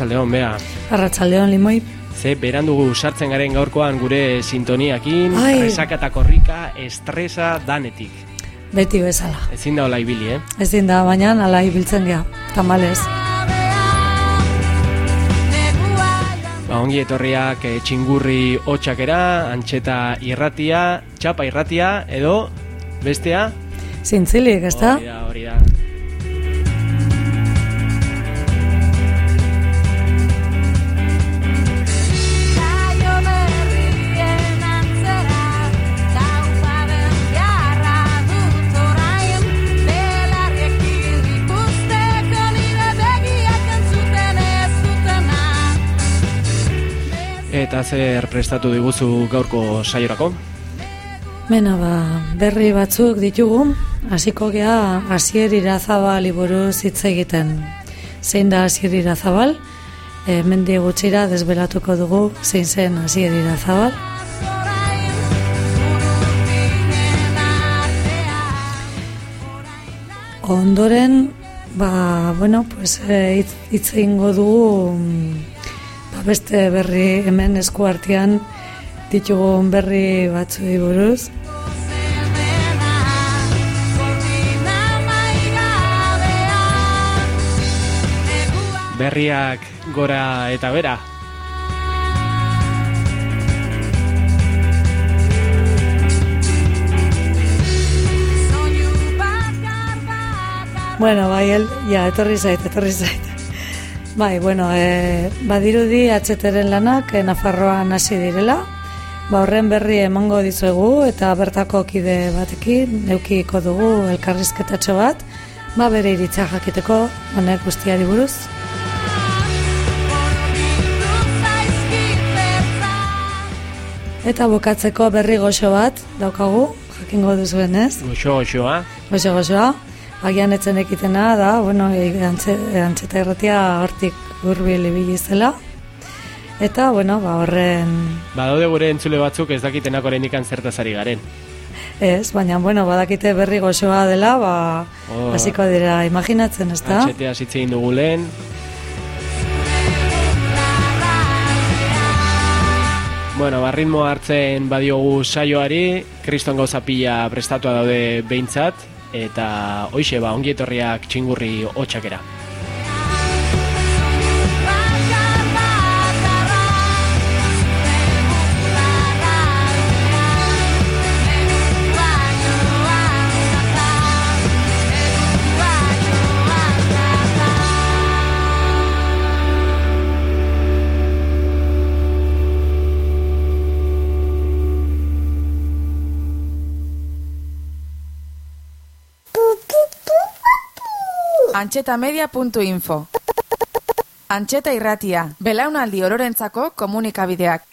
Arratsaldeon bea. Arratsaldeon limoi, Ze berandugu sartzen garen gaurkoan gure sintoniakin, Ai. resaka eta korrika, estresa danetik. beti bezala. Ezin da hola ibili, eh? Ezin da, baina ala ibiltzen gea, tamalez. Negua Ba, ongi etorriak eh, txingurri hotxakera, antxeta irratia, txapa irratia, edo bestea? Zintzilik, ez da? Hori da, hori da. Eta zer prestatu diguzu gaurko saiorako? Bena, ba, berri batzuk ditugu, hasiko gea Asier Irazabal buruz hitz egiten. Zein da Asier Irazabal? E, mendi gutxira desbelatuko dugu zein zen Asier Irazabal. Ondoren, ba, bueno, pues, e, hitz egingo dugu mm, beste berri hemen esku artean ditugun berri batzuei buruz. Berriak gora eta bera. Bueno, bai, el, ja, etorri zait, etorri zait. Bai, bueno, e, badirudi atxeteren lanak e, Nafarroan hasi direla. Ba, horren berri emango dizuegu eta bertako kide batekin neukiko dugu elkarrizketatxo bat. Ba, bere iritza jakiteko, honek guztiari buruz. Eta bukatzeko berri goxo bat daukagu, jakingo duzuen ez? Goxo, goxoa. Goxo goxoa, agian etzen ekitena da, bueno, e, antze, antzeta erratia hortik hurbil ibili zela. Eta, bueno, ba, horren Badaude gure entzule batzuk ez dakitenak oraindik zertaz ari garen. ez, baina, bueno, badakite berri goxoa dela, ba, Oh. hasiko dira imaginatzen, ez da? Atxetea zitzein dugu lehen. Bueno, ba, ritmoa hartzen badiogu saioari, kriston gauza pila prestatua daude behintzat, eta hoixe ba, ongi etorriak txingurri hotxakera. Antxetamedia.info Antxeta irratia, belaunaldi ororentzako komunikabideak.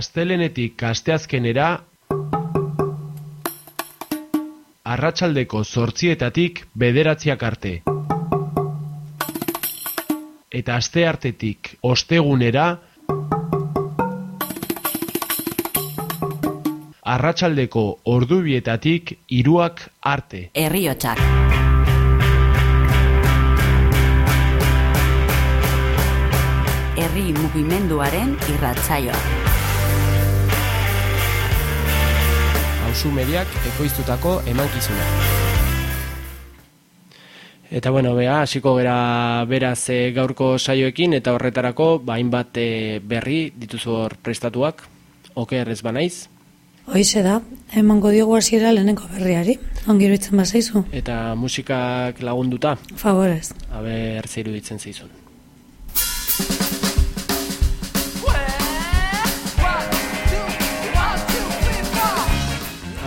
Astelenetik asteazkenera arratsaldeko zortzietatik bederatziak arte. Eta aste artetik ostegunera arratsaldeko ordubietatik hiruak arte. Herriotsak. Herri mugimenduaren irratsaioa. Hauzu mediak ekoiztutako emankizuna. Eta bueno, bea, hasiko gera beraz e, gaurko saioekin eta horretarako ba, hainbat e, berri dituzu hor prestatuak. Oker ez banaiz. Hoize da, emango diogu hasiera lehenengo berriari. Ongi iruditzen bazaizu. Eta musikak lagunduta, Favorez. aber zer iruditzen zaizun.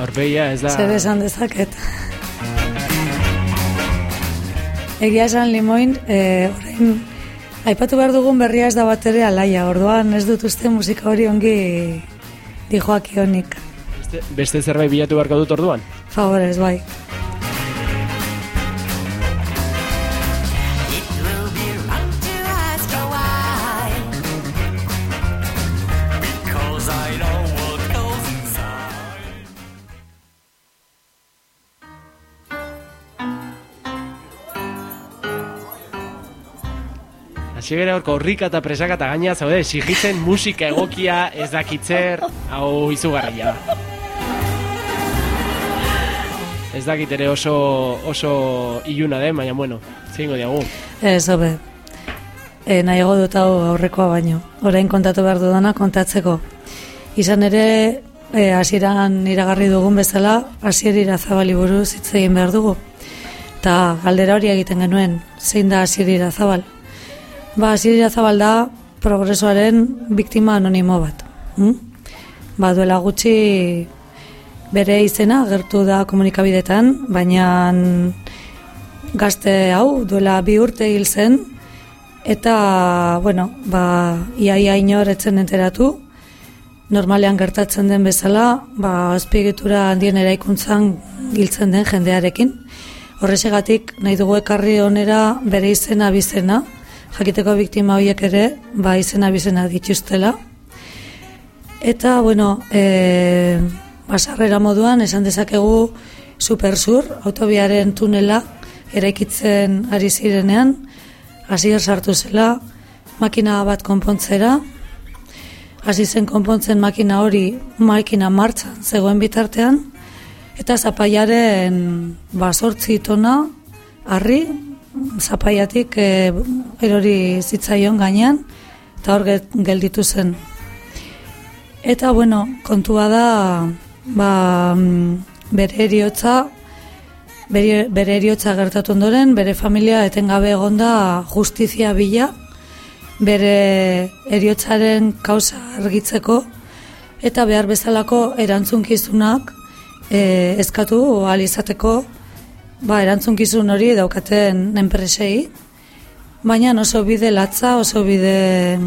Aurpegia ez da... Zer esan dezaket. Egia esan limoin, e, orain, aipatu behar dugun berria ez da bat ere alaia, orduan ez dut uste musika hori ongi dijoak ionik. Beste, beste zerbait bilatu beharko dut orduan? Favorez, bai. Gara horko horrika eta presaka eta gaina zaude, sigitzen musika egokia ez dakitzer, hau izugarria. Ez dakit ere oso, oso iluna den, baina bueno, zingo diagu. Ez, hobe. E, nahiago dut hau aurrekoa baino. Orain kontatu behar dudana kontatzeko. Izan ere, e, hasieran iragarri dugun bezala, hasier irazabali buruz hitz egin behar dugu. Eta galdera hori egiten genuen, zein da hasier irazabal. Ba, hasier irazabal da progresoaren biktima anonimo bat. Hm? Ba, duela gutxi bere izena gertu da komunikabidetan, baina gazte hau duela bi urte hil zen eta bueno, ba iaia inor etzen enteratu. Normalean gertatzen den bezala, ba azpiegitura handien eraikuntzan hiltzen den jendearekin. Horrexegatik nahi dugu ekarri onera bere izena bizena, jakiteko biktima horiek ere ba izena bizena dituztela. Eta, bueno, e, basarrera moduan esan dezakegu supersur, autobiaren tunela, eraikitzen ari zirenean, hasier sartu zela, makina bat konpontzera, hasi zen konpontzen makina hori makina martxan zegoen bitartean, eta zapaiaren basortzi tona, harri, zapaiatik e, erori zitzaion gainean, eta hor gel- gelditu zen. Eta, bueno, kontua da, ba, mm, bere eriotza, bere, bere eriotza gertatu ondoren, bere familia etengabe egonda justizia bila, bere eriotzaren kausa argitzeko, eta behar bezalako erantzunkizunak e, eskatu ahal izateko ba, erantzunkizun hori daukaten enpresei, baina oso bide latza, oso bide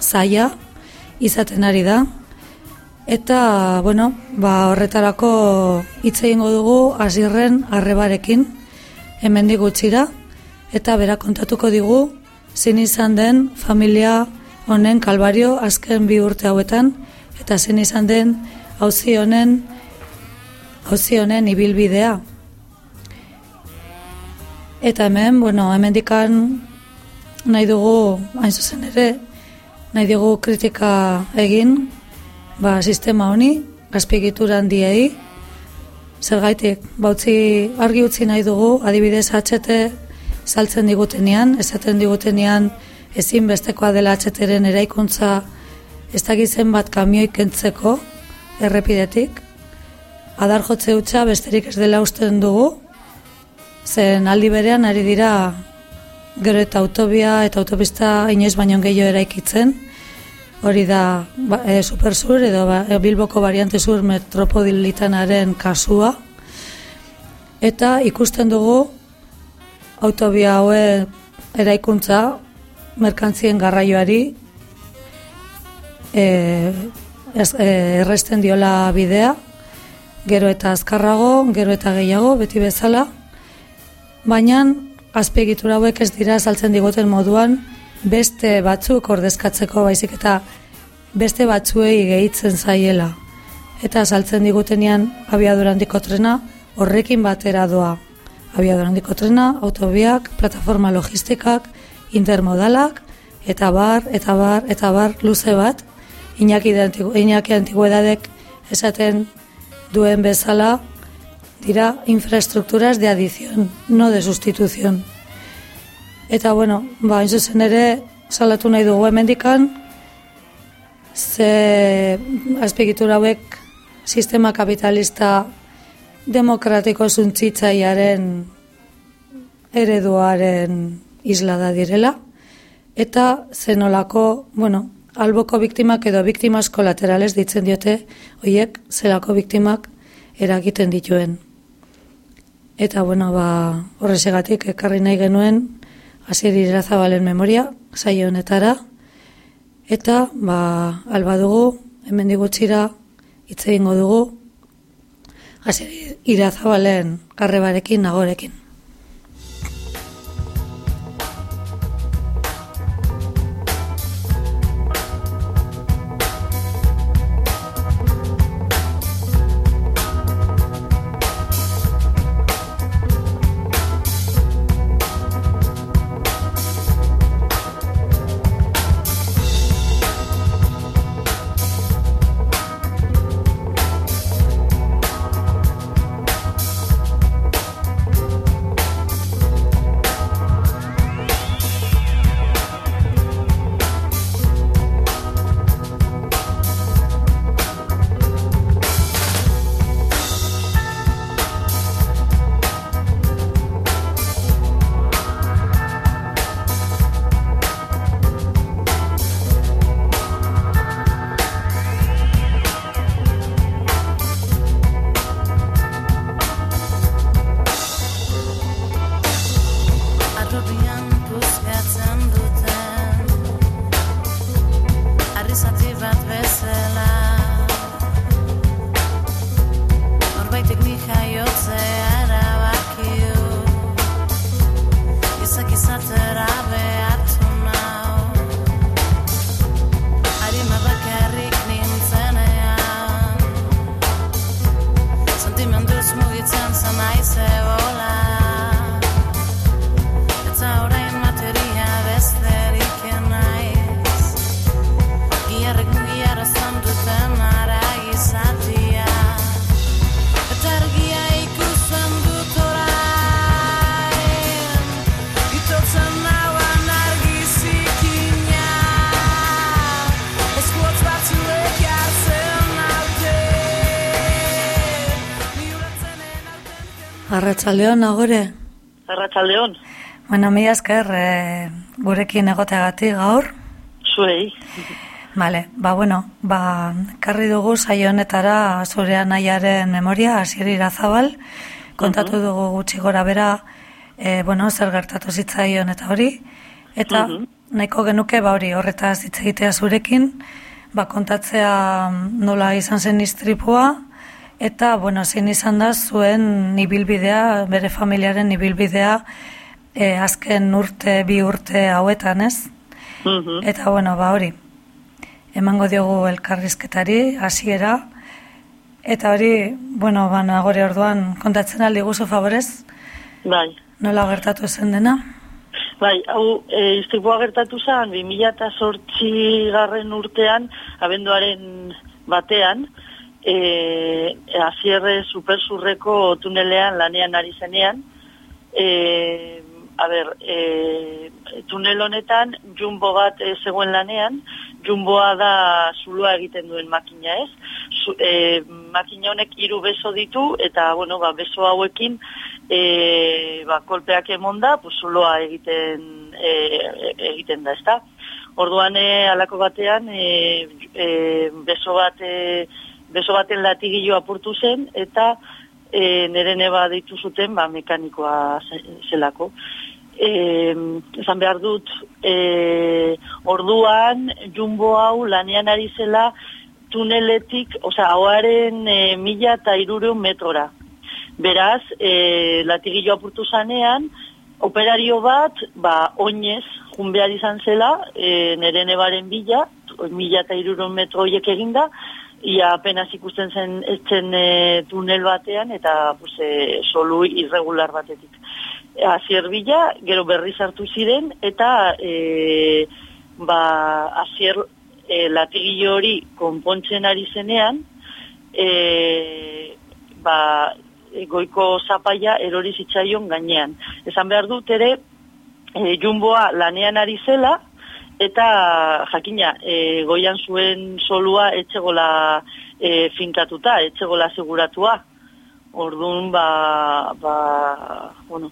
zaila izaten ari da. Eta, bueno, ba, horretarako hitz egingo dugu hasierren arrebarekin hemendik gutxira eta bera kontatuko digu zein izan den familia honen kalbario azken bi urte hauetan eta zein izan den auzi honen auzi honen ibilbidea. Eta hemen, bueno, hemendikan nahi dugu, hain zuzen ere, nahi dugu kritika egin, ba, sistema honi, azpiegitura handiei, zergaitik, bautzi argi utzi nahi dugu, adibidez HT saltzen digutenean, esaten digutenean ezinbestekoa dela HTren eraikuntza ez dakizen bat kamioi kentzeko errepidetik, adar jotze hutsa besterik ez dela usten dugu, zen aldi berean ari dira gero eta autobia eta autopista inoiz baino gehiago eraikitzen, hori da ba, e, supersur edo ba, e, Bilboko variante sur metropolitanaren kasua, eta ikusten dugu autobia haue eraikuntza merkantzien garraioari e, ez, e, erresten diola bidea, gero eta azkarrago, gero eta gehiago, beti bezala, baina azpiegitura hauek ez dira saltzen digoten moduan beste batzuk ordezkatzeko baizik eta beste batzuei gehitzen zaiela. Eta saltzen digutenean abiadura handiko trena horrekin batera doa. Abiadura handiko trena, autobiak, plataforma logistikak, intermodalak, eta bar, eta bar, eta bar luze bat, Iñaki, antigu, Iñaki antiguedadek esaten duen bezala, dira infraestructuras de adición, no de sustitución. Eta bueno, ba, zuzen ere, salatu nahi dugu hemendikan, ze azpigitura hauek sistema kapitalista demokratiko zuntzitzaiaren ereduaren isla da direla, eta zenolako, bueno, alboko biktimak edo biktimas kolaterales ditzen diote, hoiek zelako biktimak eragiten dituen. Eta, bueno, ba, horrezegatik ekarri nahi genuen, Asieri Irazabalen memoria, saio honetara, eta, ba, alba dugu, hemen digutxira, hitz egingo dugu, Asieri Irazabalen karrebarekin, nagorekin. Autenten Arratsaldeon nagore. Arratsaldeon, Bueno, mi esker e, gurekin egoteagatik gaur. zuei. Vale, ba bueno, ba karri dugu saio honetara zure anaiaren memoria Asier Irazabal. Kontatu dugu gutxi gora bera e, bueno, zer gertatu zitzaion eta hori. Eta nahiko genuke ba hori horretaz hitz egitea zurekin. Ba kontatzea nola izan zen istripua eta bueno, zein izan da zuen ibilbidea, bere familiaren ibilbidea e, azken urte, bi urte hauetan, ez? Mhm. Eta bueno, ba hori, emango diogu elkarrizketari, hasiera eta hori, bueno, ba, nagore orduan kontatzen aldi guzu favorez, Bai, nola gertatu zen dena? bai, hau, e, istripua gertatu zen, 2008 garren urtean, abenduaren batean, e, azierre supersurreko tunelean lanean ari zenean, e, a ber, e, tunel honetan jumbo bat e, zegoen lanean, jumboa da zuloa egiten duen makina ez, Zu, e, makina honek hiru beso ditu, eta, bueno, ba, beso hauekin, e, ba, kolpeak emonda, pues, zuloa egiten, e- egiten da, ezta? Orduan, e, alako batean, e, e, beso bat, e, beso baten latigillo apurtu zen, eta e, nere neba ditu zuten, ba, mekanikoa ze- zelako. e, esan behar dut, e, orduan, jumbo hau lanean ari zela tuneletik, osea, hauaren e, mila eta irureun metrora. Beraz, e, latigillo apurtu zanean, operario bat, ba, oinez, jun behar izan zela, e, nere nebaren bila, mila eta irureun metro horiek eginda, ia apenas ikusten zen etzen e, tunel batean, eta pues, e, solu irregular batetik. Azier bila, gero berri sartu ziren, eta e, ba, azier e, latigillo hori konpontzen ari zenean, e, ba, goiko zapaia erori zitzaion gainean. Esan behar dut ere, e, jumboa lanean ari zela, eta jakina, e, goian zuen solua etxegola e, finkatuta, etxegola seguratua. Orduan, ba, ba, bueno,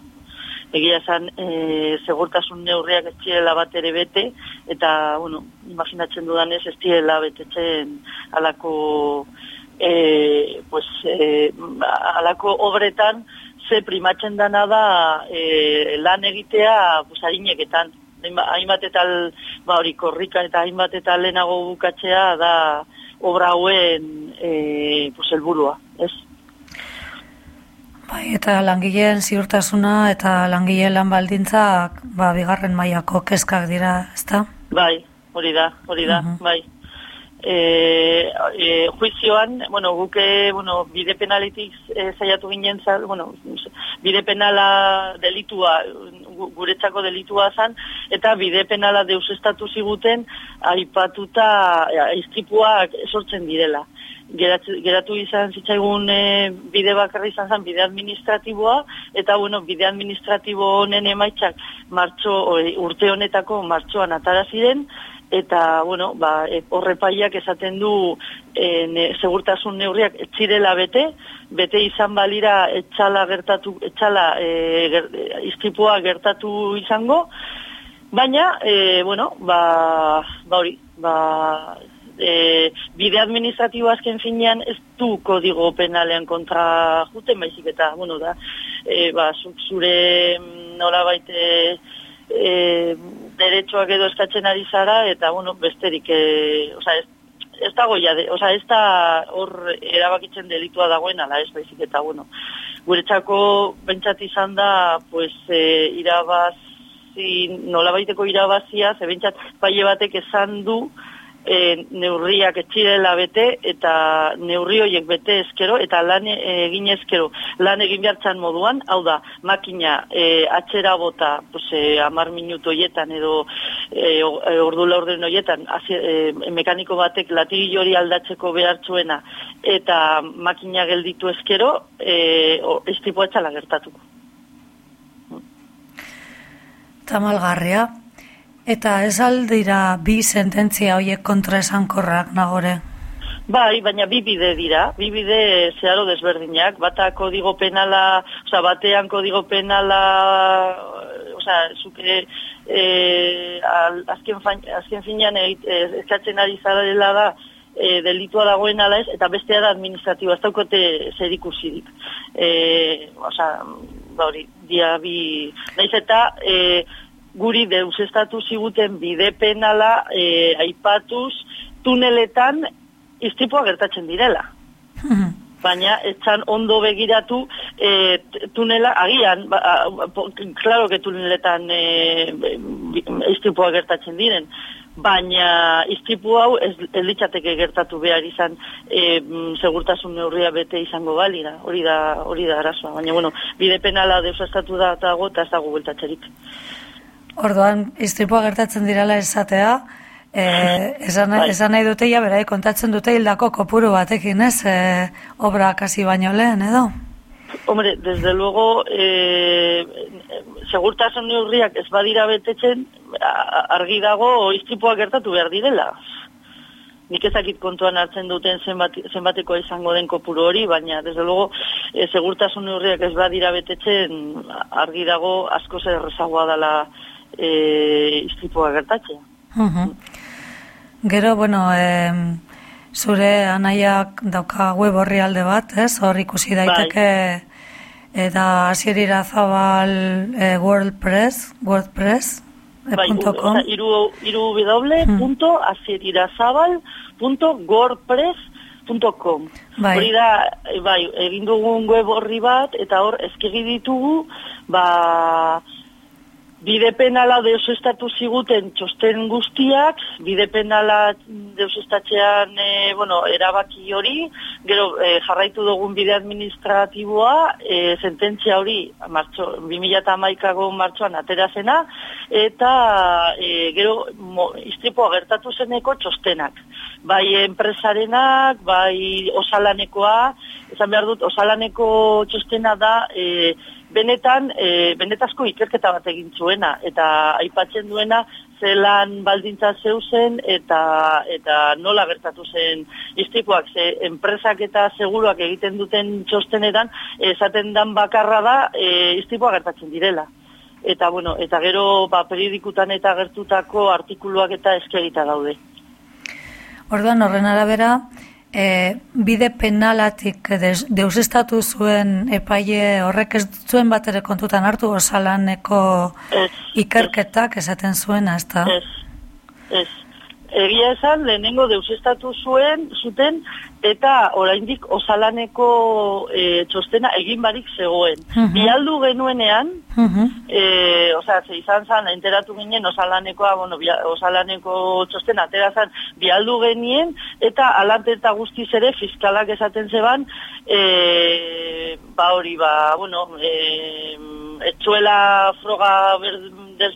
egia esan e, segurtasun neurriak ez direla bat ere bete, eta, bueno, imaginatzen dudanez ez direla betetzen alako, e, pues, e, alako obretan, ze primatzen dana da e, lan egitea pues, harineketan. Hainba- Hainbat eta ba, hori korrika eta hainbat eta lehenago bukatzea da obra hauen e, pues, helburua, ez? Bai, eta langileen ziurtasuna eta langileen lan baldintzak ba, bigarren mailako kezkak dira, ezta? Bai, hori da, hori da, Mhm. bai. E, e, juizioan, bueno, guke, bueno, bide penalitik e, zaiatu ginen, za- bueno, bide penala delitua, guretzako delitua zan, eta bide penala deus estatu ziguten, aipatuta e, istripuak sortzen direla. Geratu, geratu izan zitzaigun e, bide bakarra izan zen bide administratiboa, eta bueno, bide administratibo honen emaitzak martxo, urte honetako martxoan atara ziren, eta bueno, ba, e, horrepaiak esaten du e, ne, segurtasun neurriak etxirela bete, bete izan balira etxala gertatu, etxala e, ger, istripua gertatu izango, baina, e, bueno, ba, ba hori, ba, e, bide administratibo azken finean ez du kodigo penalean kontra juten baizik eta, bueno, da, e, ba, zure mm, nolabait e, e, derechoak edo eskatzen ari zara, eta, bueno, besterik, e, oza, ez, ez dago ja, de, oza, ez da hor erabakitzen delitua dagoen, ala ez baizik eta, bueno, guretzako bentsat izan da, pues, e, irabazi, nolabaiteko irabazia, ze bentsat paile batek esan du, e, neurriak etxirela bete eta neurri horiek bete eskero eta lan e, egin eskero lan egin behartzan moduan, hau da, makina e, atxera bota pues, e, amar minuto hoietan edo e, e, ordu laurden hoietan e, mekaniko batek latigillo hori aldatzeko behartzuena eta makina gelditu eskero e, o, estipua gertatuko. Tamalgarria. Eta ez aldira bi sententzia hoiek kontra esankorrak nagore. Bai, baina bi bide dira, bi bide zeharo desberdinak, bata kodigo penala, osea, batean kodigo penala, osea, zuke e, al, azken, fain, azken finean e, eskatzen ari zarela da e, delitua dagoen ala ez, eta bestea da administratiba, ez daukote zer ikusirik. E, osea, ba hori, dia bi, naiz eta e, guri deusestatu ziguten bide penala e, aipatuz tuneletan istripua gertatzen direla. Baina, etxan ondo begiratu e, tunela, agian, ba, a- po- claro que tuneletan e, istripua gertatzen diren, baina istripu hau ez, ez litzateke gertatu behar izan e, segurtasun neurria bete izango balira, hori da, hori da arazoa. Baina, bueno, bide penala deusastatu da eta ez dago bueltatzerik. Orduan, istripua gertatzen direla esatea, eh, esan, Bai. esan nahi dute ja, berai, kontatzen dute hildako kopuru batekin, ez? Eh, obra kasi baino lehen, edo? Hombre, desde luego, eh, segurtasun neurriak ez badira betetzen, argi dago istripua gertatu behar direla. Nik ezakit kontuan hartzen duten zenbat, zenbatekoa izango den kopuru hori, baina, desde luego, e, segurtasun neurriak ez badira betetzen, argi dago asko zer errezagoa dela e, istripua gertatzea. Mhm. Gero, bueno, em, zure anaiak dauka web orrialde bat, ez? Hor ikusi daiteke eta asierira zabal e, WordPress, WordPress, e, Bai, oza, iru, iru punto azerirazabal punto gordpress.com Bai. Hori da, e, bai, egin dugun web horri bat, eta hor, ezkegi ditugu, ba, bide penala deusestatu ziguten txosten guztiak, bide penala deusestatzean, e, bueno, erabaki hori, gero e, jarraitu dugun bide administratiboa, e, sententzia hori, martxo, 2008ko martxoan atera zena, eta e, gero mo, istripoa gertatu zeneko txostenak. Bai enpresarenak, bai osalanekoa, esan behar dut, osalaneko txostena da, e, benetan, e, benetazko ikerketa bat egin zuena, eta aipatzen duena, zelan baldintza zeuzen eta eta nola gertatu zen istripuak. Ze enpresak eta seguruak egiten duten txostenetan esaten dan bakarra da e, istripua gertatzen direla. Eta bueno eta gero ba periodikutan eta gertutako artikuluak eta eskegita daude Orduan, horren arabera, e, bide penalatik des- deusestatu zuen epaile horrek ez zuen bat ere kontutan hartu osalaneko Ez, ikerketak esaten zuena, ez da? Ez, ez. Egia esan, lehenengo deusestatu zuen, zuten, eta oraindik osalaneko e, txostena egin barik zegoen. Mhm. Bialdu genuenean, Mhm. e, osea, ze izan zan, enteratu ginen osalanekoa, bueno, bia, osalaneko txostena atera zan, bialdu genien, eta alante eta guztiz ere fiskalak esaten zeban, e, ba hori, ba, bueno, e, etxuela froga ber, des,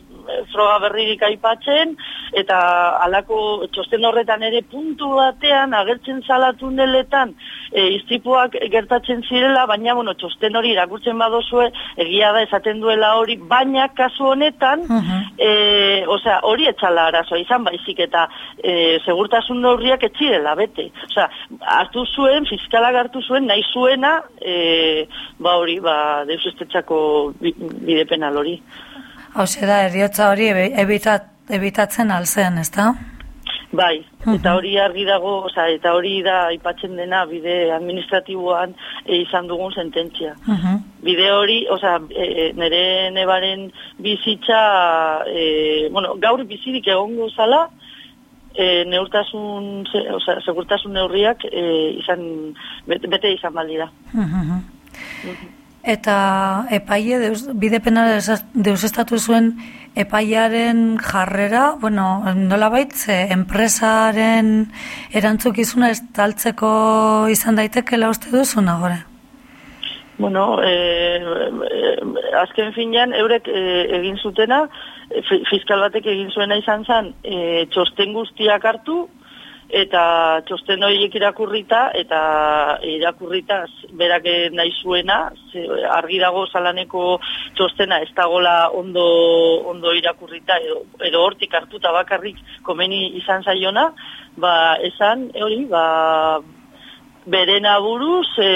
froga berririk aipatzen, eta alako txosten horretan ere puntu batean agertzen zala tuneletan e, istripuak gertatzen zirela, baina bueno, txosten hori irakurtzen badozue, egia da esaten duela hori, baina kasu honetan, Mhm. e, osea, hori etxala arazoa izan baizik eta e, segurtasun neurriak etxirela bete. Osea, hartu zuen, fiskalak hartu zuen, nahi zuena, e, ba hori, ba, deus estetxako bi- bide penal hori. Hau da, eriotza hori ebi- ebitat, ebitatzen alzen, ez da? Bai, eta hori argi dago, osea, eta hori da aipatzen dena bide administratiboan e, izan dugun sententzia. Mhm. Bide hori, osea, e, nire nebaren bizitza, e, bueno, gaur bizirik egongo zala, e, neurtasun, ze, osea, segurtasun neurriak e, izan, bete, bete izan baldira. Mhm. Eta epaile deus, bide penala deus- deusestatu zuen epailearen jarrera, bueno, nolabait enpresaren erantzukizuna estaltzeko izan daitekeela uste duzu nagore? Bueno, e, e, azken finean, eurek e, egin zutena, e, fi- fiskal batek egin zuena izan zen, e, txosten guztiak hartu, eta txosten horiek irakurrita, eta irakurrita berak nahi zuena, ze, argi dago salaneko txostena ez dagola ondo, ondo irakurrita, edo, edo hortik hartuta bakarrik komeni izan zaiona, ba, esan, hori, ba, beren aburuz e,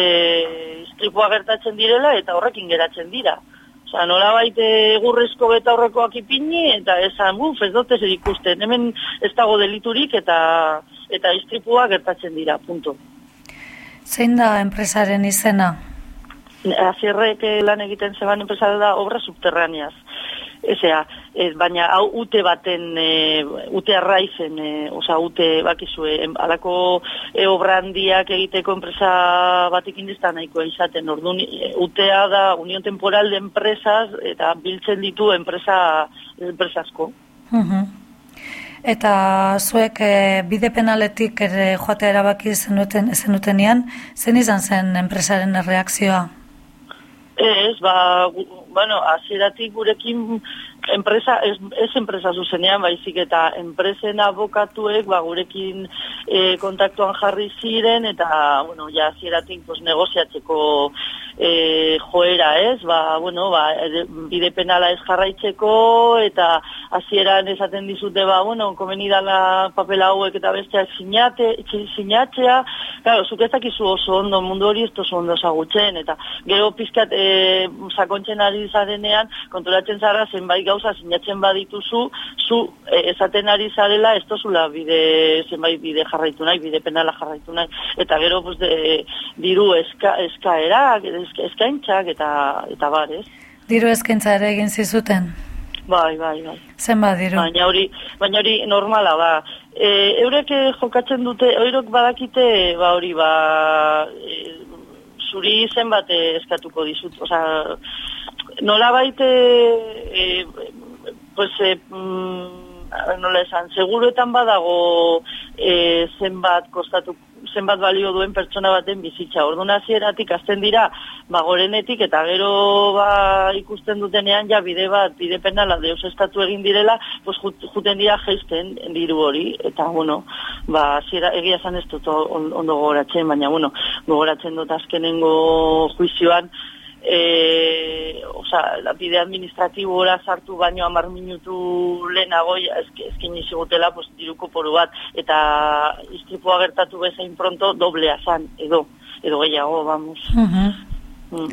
istripua gertatzen direla eta horrekin geratzen dira. Osa, nola baite egurrezko beta horrekoak ipini eta esan, buf, ez dut ez ikusten, hemen ez dago deliturik eta eta istripua gertatzen dira, punto. Zein da enpresaren izena? Azierrek eh, lan egiten zeban enpresa da obra subterraneaz. Ezea, ez, baina hau ute baten, e, ute arraizen, e, oza, ute bakizue, alako e, obra handiak egiteko enpresa batekin ez da nahikoa izaten. Orduan, e, utea da Unión Temporal de Empresas eta biltzen ditu enpresa, enpresasko. Mhm. Eta zuek e, bide penaletik ere joatea erabaki zenuten, zenutenean, zen izan zen enpresaren erreakzioa? Ez, ba, bueno, hasieratik gurekin enpresa, ez, ez enpresa zuzenean, baizik eta enpresen abokatuek, ba, gurekin e, kontaktuan jarri ziren, eta, bueno, ja, hasieratik, pues, negoziatzeko e, joera, ez, ba, bueno, ba, bide penala ez jarraitzeko, eta hasieran esaten dizute, ba, bueno, komeni dala papel hauek eta besteak sinate, sinatzea, Claro, zuk ez dakizu oso ondo mundu hori ez oso ondo ezagutzen, eta gero pizkat e, sakontzen ari zarenean, konturatzen zara zenbait gauza sinatzen badituzu, zu e, esaten ari zarela ez tozula bide, zenbait bide jarraitu nahi, bide penala jarraitu nahi, eta gero pues, de, diru eska, eskaerak, eska, eskaintzak, eta, eta bar, ez? Diru eskaintza ere egin zizuten. Bai, bai, bai. Zenbat diru? Baina hori, baina hori normala da. E, eurek eh, jokatzen dute, eurek badakite, ba hori, ba, e, zuri zenbat eh, eskatuko dizut. Osa, nola baite, e, pues, e, mm, nola esan, seguruetan badago e, zenbat kostatu zenbat balio duen pertsona baten bizitza. Orduan hasieratik azten dira, ba, gorenetik eta gero ba, ikusten dutenean ja bide bat, bide penala deus estatu egin direla, pues, jut- juten dira geisten diru hori. Eta, bueno, ba, hasiera egia esan ez dut on- ondo gogoratzen, baina, bueno, gogoratzen dut azkenengo juizioan, e, oza, la bide administratibora sartu baino hamar minutu lehenago eskin izigutela pues, diruko poru bat, eta istripua gertatu bezain pronto doblea zan, edo, edo gehiago, vamos. Mhm. Mm.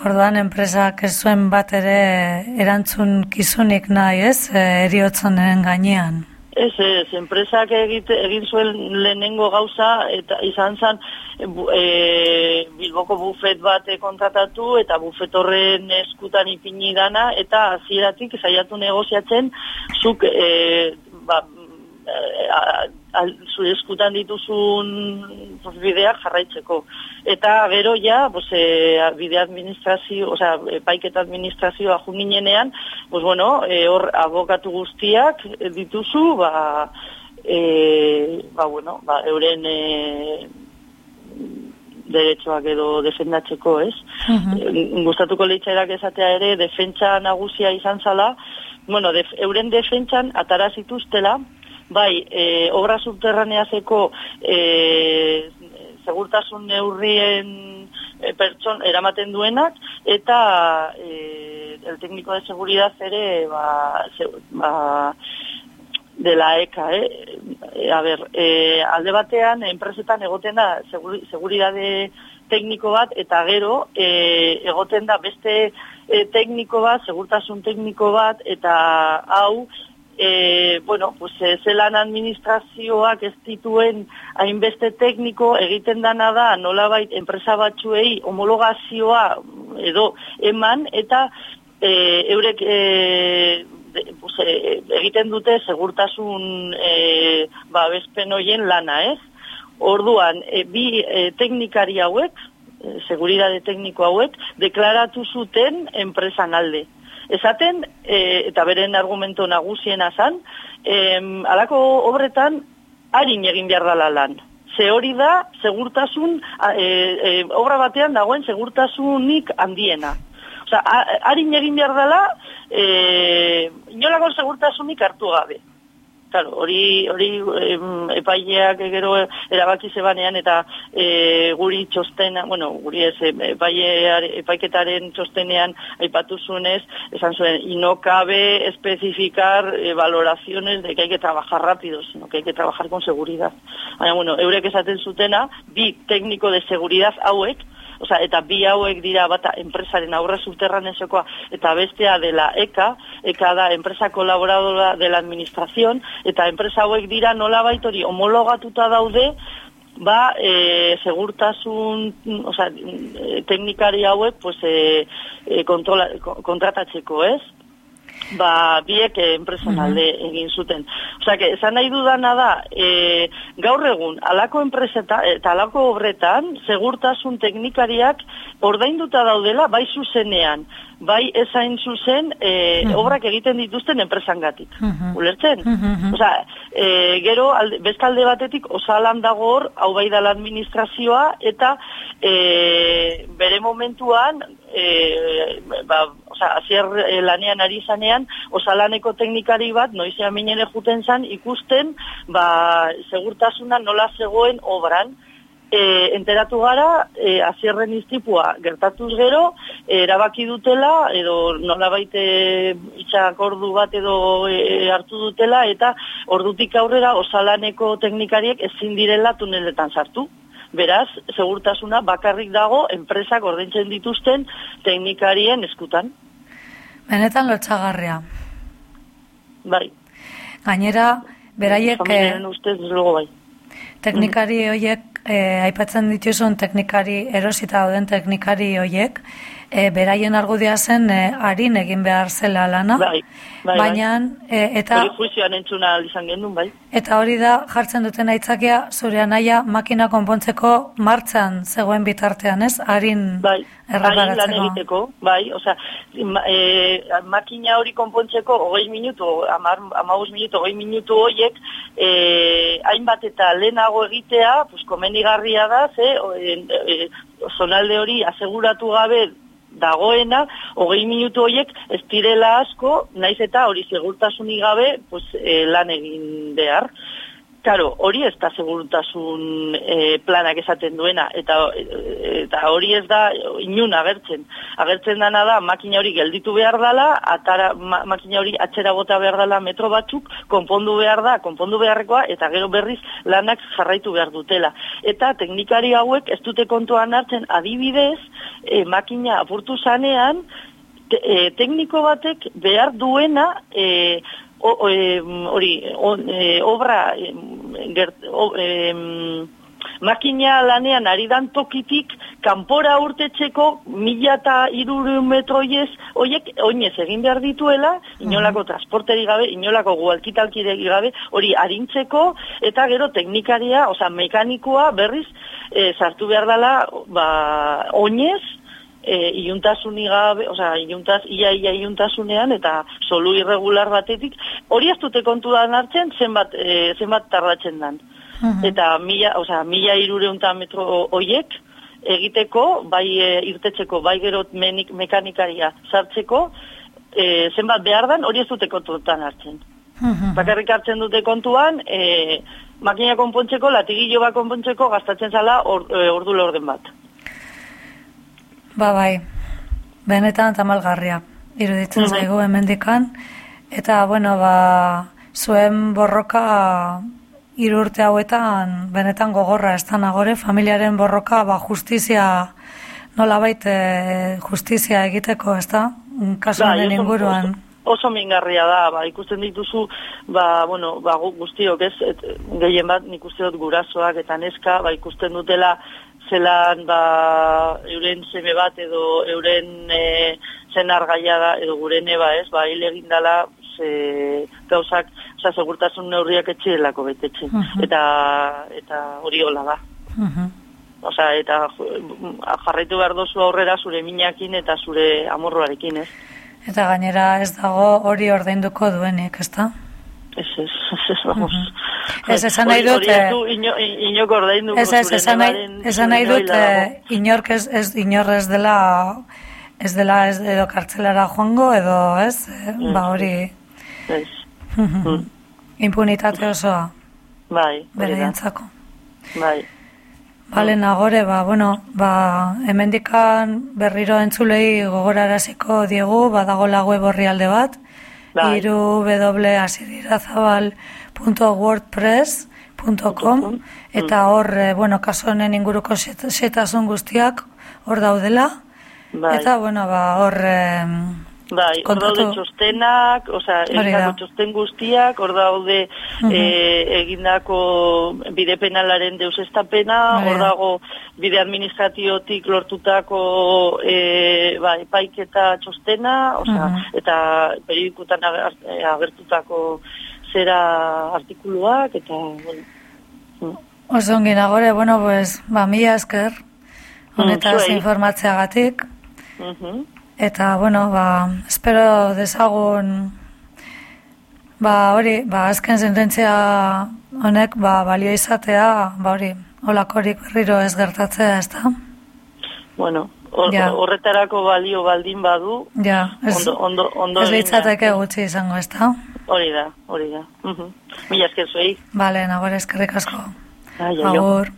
Orduan enpresak ez zuen bat ere erantzun kizunik nahi, ez? E, eriotzonen gainean. Ez, ez, enpresak egite, egin zuen lehenengo gauza, eta izan zen e, Bilboko bufet bat kontratatu, eta bufet horren eskutan ipini dana, eta hasieratik saiatu negoziatzen, zuk, e, ba, zure eskutan dituzun pues, bideak jarraitzeko. Eta gero ja, pues, e, bide administrazio, osea, epaiketa administrazioa junginenean, pues bueno, e, hor abokatu guztiak dituzu, ba, e, ba bueno, ba, euren e, derechoak edo defendatzeko, ez? Mhm. Gustatuko leitzairak esatea ere, defentsa nagusia izan zala, bueno, def, euren defentsan atara zituztela, bai, e, obra subterraneazeko e, segurtasun neurrien e, pertson eramaten duenak, eta e, el técnico de seguridad ere, ba, se, ba, de la ECA, eh? E, a ber, e, alde batean, enpresetan egoten da seguri, seguridade tekniko bat, eta gero e, egoten da beste e, tekniko bat, segurtasun tekniko bat, eta hau, e, bueno, pues, e, zelan administrazioak ez dituen hainbeste tekniko egiten dana da nolabait enpresa batzuei homologazioa edo eman, eta e, eurek e, de, pues, e, egiten dute segurtasun e, babespen hoien lana, ez? Orduan, e, bi e, teknikari hauek, e, seguridade tekniko hauek, deklaratu zuten enpresan alde. Esaten, e, eta beren argumento nagusiena zan, em, alako obretan harin egin behar dela lan. Ze hori da, segurtasun, e, e, obra batean dagoen segurtasunik handiena. Osa, harin egin behar dela, e, inolako segurtasunik hartu gabe. Claro, hori hori epaileak gero erabaki zebanean eta e, guri txostena, bueno, guri ez epaile, epaiketaren txostenean aipatu zuenez, esan zuen, y no cabe especificar eh, valoraciones de que hay que trabajar rápido, sino que hay que trabajar con seguridad. Baina, bueno, eurek esaten zutena, bi tekniko de seguridad hauek, Osa, eta bi hauek dira bata enpresaren aurre subterranezokoa eta bestea dela EKA, EKA da enpresa kolaboradora de la administración, eta enpresa hauek dira nola baitori homologatuta daude, ba, e, segurtasun, osa, e, teknikari hauek, pues, e, e, kontrola, ko- kontratatzeko, ez? Ba, biek eh, enpresan alde egin zuten. Osea, que, esan nahi dudana da, e, gaur egun, alako enpreseta, eta alako obretan, segurtasun teknikariak ordainduta daudela, bai zuzenean, bai ezain zuzen, e, obrak egiten dituzten enpresangatik. Mhm. Ulertzen? Mhm. Osea, e, gero, alde, beste alde batetik, osalan dago hor, hau bai da la administrazioa, eta e, bere momentuan, e, ba, osea, azier lanean ari zanean, osalaneko teknikari bat, noizean minene juten zan, ikusten, ba, segurtasuna nola zegoen obran, e, enteratu gara, e, azierren iztipua gertatuz gero, e, erabaki dutela, edo nolabait e, itxak ordu bat edo e, hartu dutela, eta ordutik aurrera osalaneko teknikariek ezin direla tuneletan sartu. Beraz, segurtasuna bakarrik dago enpresak ordaintzen dituzten teknikarien eskutan. Benetan lotxagarria. Bai. Gainera, beraiek... eh, Familiaren ustez, desde luego bai. Teknikari hoiek, eh, aipatzen dituzun teknikari, erosita dauden teknikari hoiek, eh, beraien argudia zen eh, harin egin behar zela lana, Bai, bai, bai. baina, eh, eta, Hori entzuna izan gendun, bai. eta hori da jartzen duten aitzakia zure anaia makina konpontzeko martxan zegoen bitartean, ez? Harin Bai, hain lan egiteko, bai, osea, ma, e, makina hori konpontzeko hogei minutu, amar, amabuz minutu, hogei minutu horiek, e, hainbat eta lehenago egitea, pues, komenigarria da, ze, o, e, e, zonalde hori aseguratu gabe dagoena, hogei minutu horiek ez direla asko, naiz eta hori segurtasunik gabe pues, e, lan egin behar. Karo, hori ez da segurtasun e, planak esaten duena, eta, eta hori ez da inun agertzen. Agertzen dana da, makina hori gelditu behar dela, atara, ma, makina hori atxera bota behar dela metro batzuk, konpondu behar da, konpondu beharrekoa, eta gero berriz lanak jarraitu behar dutela. Eta teknikari hauek ez dute kontuan hartzen adibidez, e, makina apurtu zanean, te, e, tekniko batek behar duena e, hori e, obra gert, o, makina lanean ari dan tokitik kanpora urtetzeko mila eta irureun metroiez oiek oinez egin behar dituela inolako transporteri gabe, inolako gualkitalkidegi gabe hori arintzeko eta gero teknikaria, osea mekanikoa berriz e, sartu behar dela ba, oinez e, iuntasuni gabe, osea, iuntaz, ia, ia iuntasunean eta solu irregular batetik, hori ez dute kontuan hartzen zenbat, e, zenbat tardatzen dan. Eta mila, osea, mila irureunta metro hoiek egiteko, bai e, irtetzeko, bai gero menik, mekanikaria sartzeko, e, zenbat behar dan, hori ez dute kontuan hartzen. Bakarrik hartzen dute kontuan, e, makina konpontzeko, latigillo bat konpontzeko, gastatzen zala or, e, ordu laurden bat. Ba bai, benetan tamalgarria, iruditzen Mhm. zaigu hemendikan eta bueno, ba, zuen borroka hiru urte hauetan benetan gogorra ez da nagore, familiaren borroka ba, justizia nolabait e, justizia egiteko, ez da? Kasu Bai, honen oso- inguruan. Oso, oso mingarria da, ba, ikusten dituzu, ba, bueno, ba, gu- guztiok ez, et, gehien bat nik uste dut gurasoak eta neska, ba, ikusten dutela zelan, ba, euren seme bat edo euren e, zenar da, edo gure neba ez, ba, hil egin dala, ze, gauzak, oza, segurtasun neurriak etxeelako betetzen. Mhm. Eta, eta hori hola da. Mhm. Osea, eta ju- jarraitu behar dozu aurrera zure minakin eta zure amorroarekin, ez? Eta gainera ez dago hori ordainduko duenik, ez da? Ez, ez, ez, vamos. Ez, esan nahi dut, inok ordaindu Ez, ez, esan nahi, dut, eh, inork ez, ez, inor ez dela, ez dela ez edo kartzelara joango, edo, ez, eh, ba hori, Ez, Mm. impunitate osoa, bai, hori da, bai. Bale, nagore, ba, bueno, ba, hemendikan berriro entzulei gogoraraziko diegu, badago web orrialde bat, Bai. iru www.asirazabal.wordpress.com eta hor, eh, bueno, kaso honen inguruko set- setasun guztiak hor daudela, Bai. eta, bueno, ba, hor, Bai, hor daude txostenak, osea, egindako txosten guztiak, hor daude Mhm. eh, egindako bide penalaren deusestapena, hor da. dago bide administratiotik lortutako eh, ba, epaiketa txostena, osea, Mhm. eta periodikutan eh, agertutako zera artikuluak, eta, bueno, mm. oso ongi nagore, bueno, pues, ba, mila esker, honetaz zuei. informatzeagatik, Mhm. Eta, bueno, ba, espero dezagun, ba, hori, ba, azken sententzia honek, ba, balio izatea, ba, hori, olakorik berriro ez gertatzea, ez da? Bueno, hor- Ja. horretarako balio baldin badu, Ja, ez, ondo, ondo, ondo ez litzateke gutxi izango, ez da? Hori da, hori da. Mhm. Mila esker zuei. Bale, nagore eskerrik asko. Agur.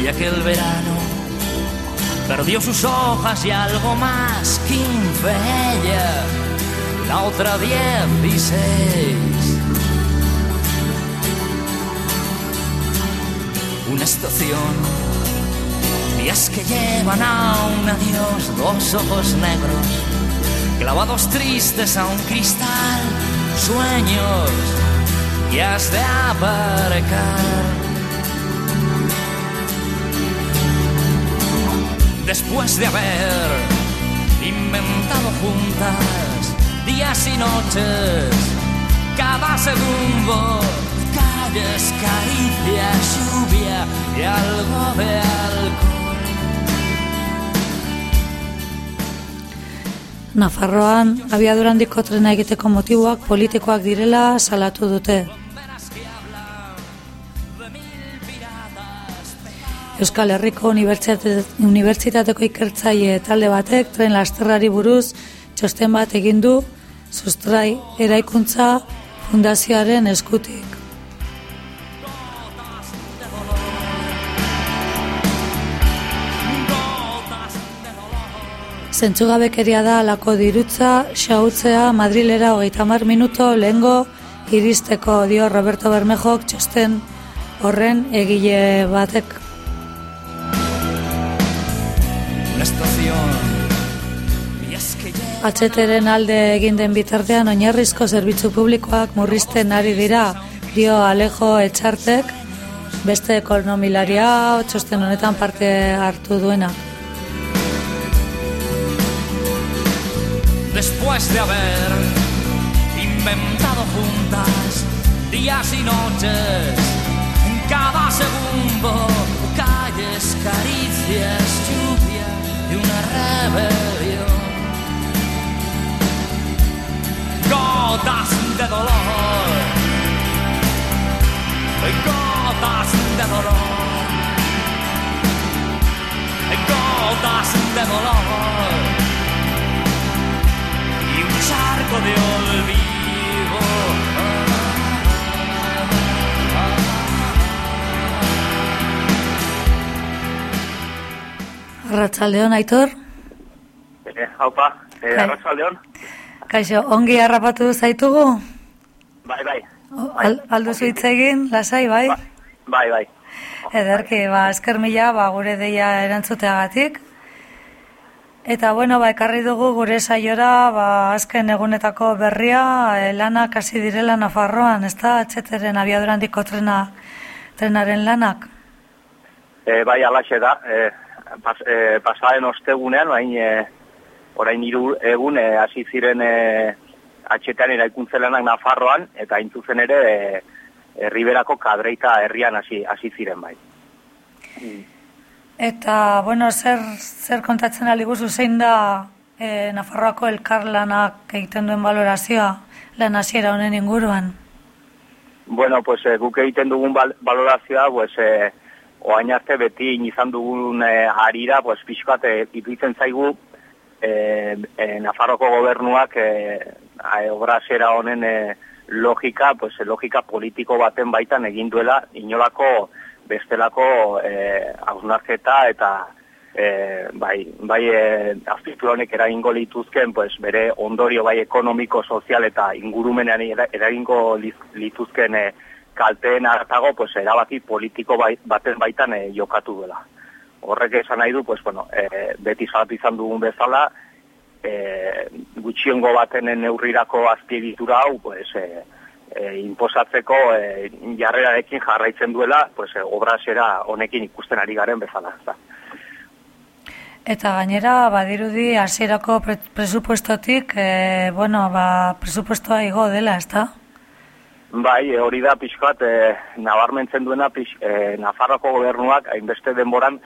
Final, ya que el verano perdió sus hojas y algo más, 15 ella, la otra 16. Una estación, días que llevan a un adiós, dos ojos negros, clavados tristes a un cristal, sueños y has de aparcar. Después de haber inventado juntas días y noches, cada segundo, calles, caricias, lluvia y algo de alcohol. Nafarroan, abiadura handiko trena egiteko motiboak politikoak direla salatu dute. Euskal Herriko Unibertsitate, Unibertsitateko ikertzaile talde batek tren lasterrari buruz txosten bat egin du sustrai eraikuntza fundazioaren eskutik. Zentzugabekeria da alako dirutza, xautzea Madrilera hogeita hamar minuto lehengo iristeko dio Roberto Bermejok txosten horren egile batek. Atxeteren alde egin den bitartean oinarrizko zerbitzu publikoak murrizten ari dira, dio Alejo Etxartek, beste ekonomilaria txosten honetan parte hartu duena. después de haber inventado juntas días y noches, cada segundo, calles, caricias, lluvia y una rebelión. Gotas de dolor, gotas de dolor, gotas de dolor. Y un charco de olvido. Arratsaldeon Aitor, Eh, haupa, eh, arratsaldeon. Kaixo, ongi harrapatu zaitugu? Bai, bai. O- Al, alduzu hitz egin, lasai, bai? Ba- Bai, bai. Ederki, ba, esker mila, ba, gure deia erantzuteagatik. Eta, bueno, ba, ekarri dugu gure saiora, ba, azken egunetako berria, eh, lanak hasi direla Nafarroan, ez da, atxeteren abiadura handiko trena, trenaren lanak. Eh, bai, alaxe da. Eh, pas, eh, pasaren ostegunean, bain, eh, orain hiru egun eh, hasi ziren eh, atxetean eraikuntzelan Nafarroan, eta hain zuzen ere eh, Herriberako kadreita herrian hasi hasi ziren bai. Eta, bueno, zer, zer kontatzen aliguzu zein da e, Nafarroako elkarlanak egiten duen valorazioa lan hasiera honen inguruan. Bueno, pues eh, guk egiten dugun bal balorazioa, pues eh, oain arte beti izan dugun eh, harira, pues pixkat iruditzen zaigu eh, eh, Nafarroko gobernuak eh, eh, obra zera honen eh, logika, pues logika politiko baten baitan egin duela inolako bestelako eh, hausnarketa eta eh, bai, bai azpitula honek eragingo lituzken, pues, bere ondorio bai ekonomiko, sozial eta ingurumenean era- eragingo lituzken eh, kalteen hartago, pues, erabaki politiko bai, baten baitan eh, jokatu duela. Horrek esan nahi du, pues, bueno, eh, beti salatu izan dugun bezala, eh, gutxiongo baten neurrirako azpiegitura hau, pues, eh, eh, inposatzeko eh, jarrerarekin jarraitzen duela, pues, eh, obrazera honekin ikusten ari garen bezala. ezta. Eta gainera, badirudi hasierako pre presupuestotik, e, bueno, ba, presupuestoa igo dela, ez da? Bai, hori da pixkat, eh, nabarmentzen duena pix, eh, Nafarroko gobernuak hainbeste denboran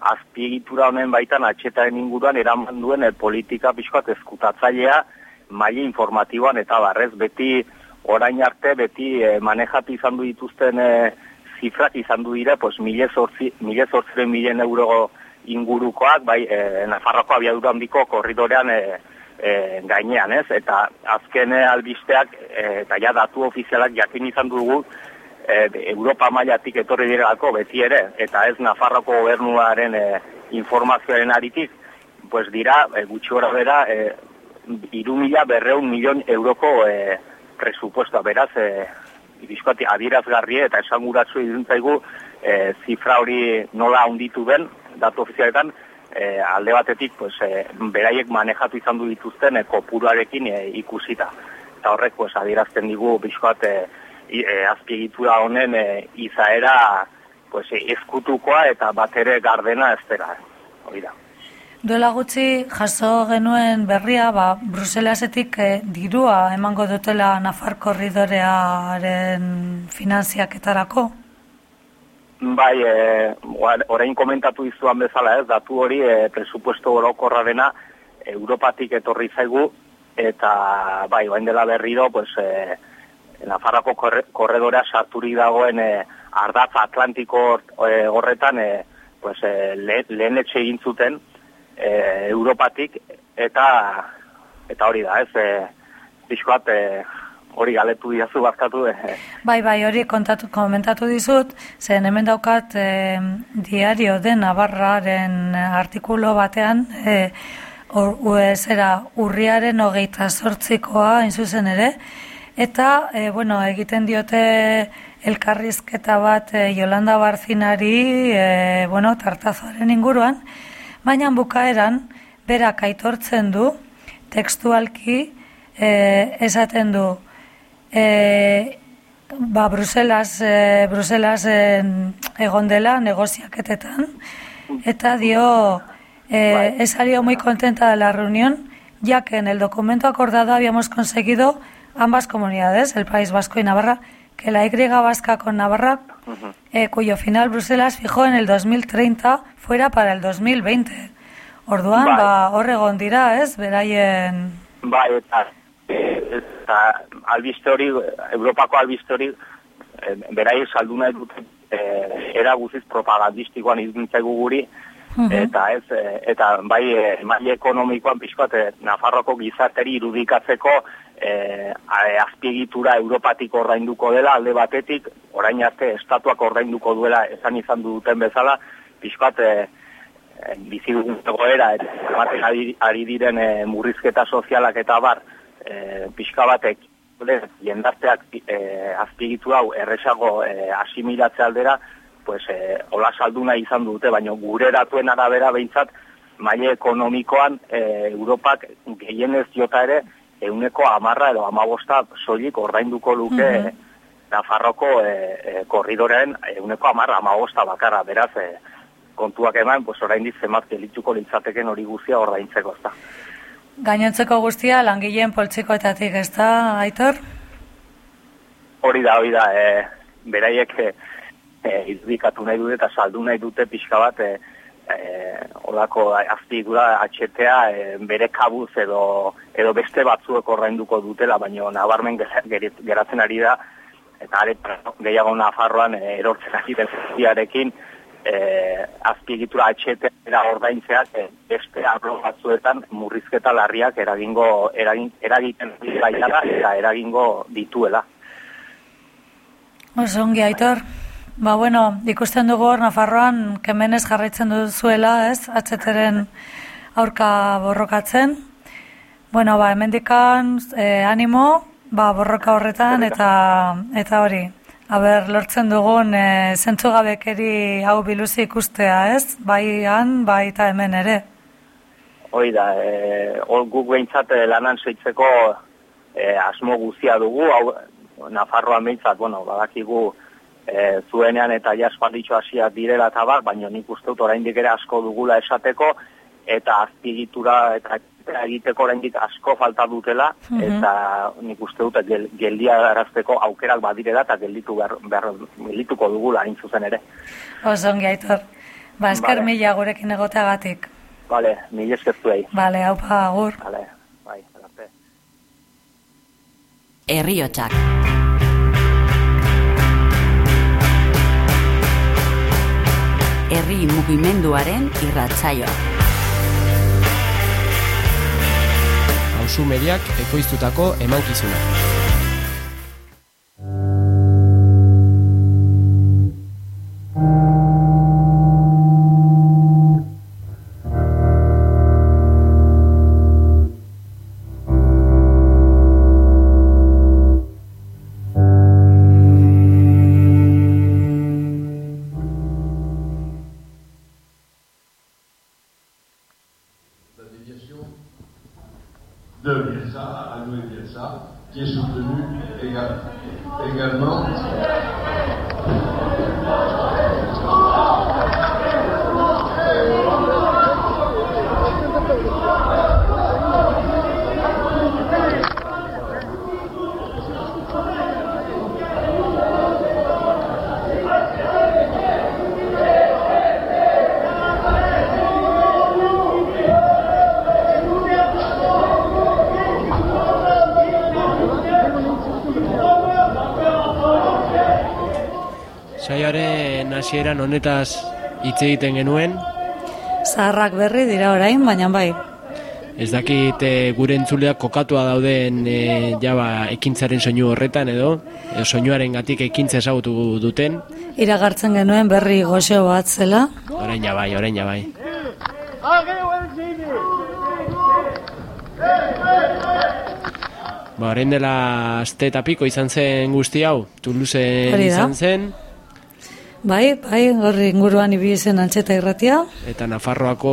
azpiegitura honen baitan atxetaren inguruan eraman duen eh, politika pixkat ezkutatzailea maile informatiboan eta barrez beti orain arte beti eh, manejatu izan du dituzten eh, zifrak izan du dira, pues, mile zortzi, mile zortziren milen euro ingurukoak, bai, eh, Nafarroko abiadura handiko korridorean eh, e, gainean, ez? Eta azken albisteak e, eta ja datu ofizialak jakin izan dugu e, Europa mailatik etorri direlako beti ere, eta ez Nafarroko gobernuaren e, informazioaren aritik, pues dira, e, gutxi gora bera, e, iru mila berreun milion euroko e, presupuestoa, beraz, e, bizkoati adierazgarri eta esanguratzu iduntzaigu e, zifra hori nola handitu ben, datu ofizialetan, e, alde batetik pues, e, beraiek manejatu izan du dituzten e, kopuruarekin e, ikusita. Eta horrek pues, adierazten digu bizkoat e, e, azpiegitura honen e, izaera pues, e, ezkutukoa eta bat ere gardena ez dela. Hori da. Duela gutxi jaso genuen berria, ba, Bruselasetik eh, dirua emango dutela Nafar korridorearen finanziaketarako. Bai, e, orain komentatu izuan bezala ez, datu hori e, presupuesto orokorra dena Europatik etorri zaigu, eta bai, bain dela berriro, pues, e, Nafarrako korre, korredorea sarturi dagoen e, ardatz Atlantiko e, horretan, e, pues, e, le, lehen etxe egin zuten e, Europatik, eta eta hori da, ez, e, pixkoat, e, hori galetu diazu bazkatu, e, Bai, bai, hori kontatu, komentatu dizut, zen hemen daukat eh, diario de Navarraren artikulo batean, eh, or, zera, urriaren hogeita sortzikoa, zuzen ere, eta, eh, bueno, egiten diote elkarrizketa bat eh, Yolanda Barzinari, eh, bueno, tartazoaren inguruan, baina bukaeran, berak aitortzen du, tekstualki, eh, esaten du, e, ba, Bruselas, e, Bruselasen egon dela negoziaketetan, eta dio, eh, he salido muy contenta de la reunión, ya que en el documento acordado habíamos conseguido ambas comunidades, el País Vasco y Navarra, que la Y vasca con Navarra, eh, cuyo final Bruselas fijó en el 2030, fuera para el 2020. Orduan, Bai. ba, hor egon dira, ez, beraien... Bai, eta, e, eta albiste hori, Europako albiste hori, e, berai saldu nahi dute, e, era guziz propagandistikoan izintzaigu guri, eta ez, e, eta bai, e, maile ekonomikoan pixkoat, e, Nafarroko gizarteri irudikatzeko e, azpiegitura Europatik ordainduko dela, alde batetik, orain arte estatuak ordainduko duela esan izan duten bezala, pixkoat, e, bizi dugun egoera eta ari, ari diren eh, murrizketa sozialak eta bar e, pixka batek jendarteak e, azpiegitu hau erresago e, asimilatze aldera pues e, hola saldu nahi izan dute baina gure datuen arabera behintzat maile ekonomikoan e, Europak gehienez jota ere euneko amarra edo amabosta soilik ordainduko luke Mhm. Nafarroko e, e, korridorean euneko amarra amabosta bakarra, beraz e, kontuak eman, pues oraindik zenbat gelituko litzateken hori guztia ordaintzeko, ezta. Gainontzeko guztia langileen poltsikoetatik, ez da, Aitor? Hori da, hori da, e, beraiek e, e, irudikatu nahi dute eta saldu nahi dute pixka bat e, e, olako azpigura atxetea e, bere kabuz edo, edo beste batzuek ordainduko dutela, baina nabarmen ger- ger- geratzen ari da, eta are gehiago Nafarroan e, erortzen ari den zuztiarekin, e, azpiegitura atxetea ordaintzeak e, beste arlo batzuetan murrizketa larriak eragingo eragin, eragiten baitala eta eragingo dituela. Oso ongi, Aitor. Ba, bueno, ikusten dugu hor, Nafarroan, kemenez jarraitzen duzuela, ez? Atzeteren aurka borrokatzen. Bueno, ba, hemendikan eh, animo, ba, borroka horretan, eta eta hori. Aber, lortzen dugun e, zentzugabekeri hau biluzi ikustea, ez? Bai han, bai eta hemen ere. Hoi da, e, hor guk behintzat e, lanan zeitzeko e, asmo guzia dugu, hau Nafarroan behintzat, bueno, badakigu e, zuenean eta jaspalditxo hasiak direla eta bar, baina nik uste dut oraindik ere asko dugula esateko, eta azpigitura eta egiteko oraindik asko falta dutela, Mhm. eta nik uste dut gel, geldia garazteko aukerak badirela eta gelditu behar, behar, geldituko dugula hain zuzen ere. Oso ongi, Aitor. Ba, esker Vale. mila gurekin egoteagatik. Vale, mil esker zuei. Bale, haupa, agur. Vale, bai, arte. Herriotsak. Herri mugimenduaren irratsaioa. Musu Mediak ekoiztutako emankizuna. de Saioaren hasieran honetaz hitz egiten genuen, Zaharrak berri dira orain, baina bai. ez dakit e, gure entzuleak kokatua dauden e, jaba ekintzaren soinu horretan edo, edo soinuaren gatik ekintza ezagutu duten, Iragartzen genuen berri goxo bat zela. orain ja bai, orain ja bai. Ba, orain dela aste eta piko izan zen guzti hau, Toulouse izan zen, Bai, bai, horri inguruan ibili zen antxeta irratia. eta Nafarroako